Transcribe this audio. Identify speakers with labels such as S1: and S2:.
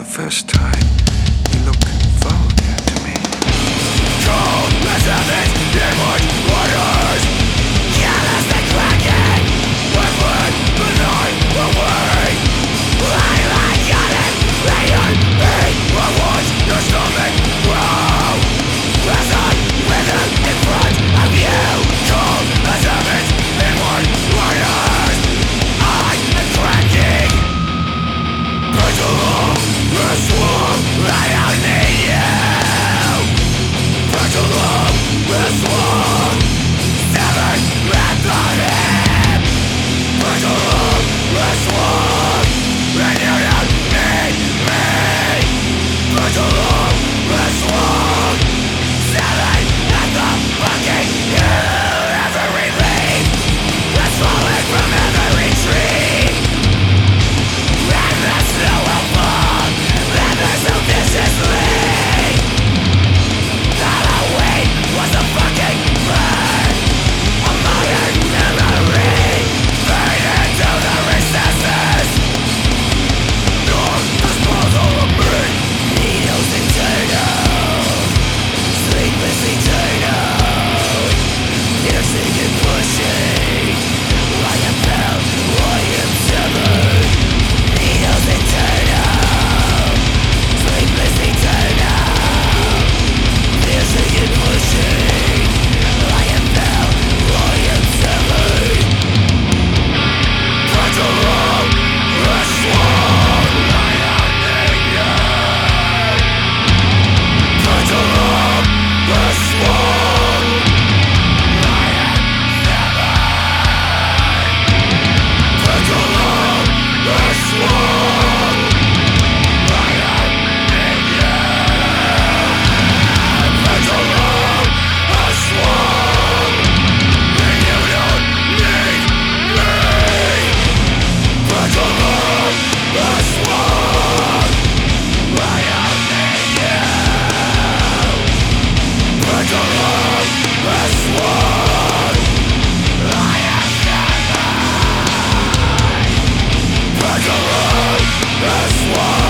S1: the first time far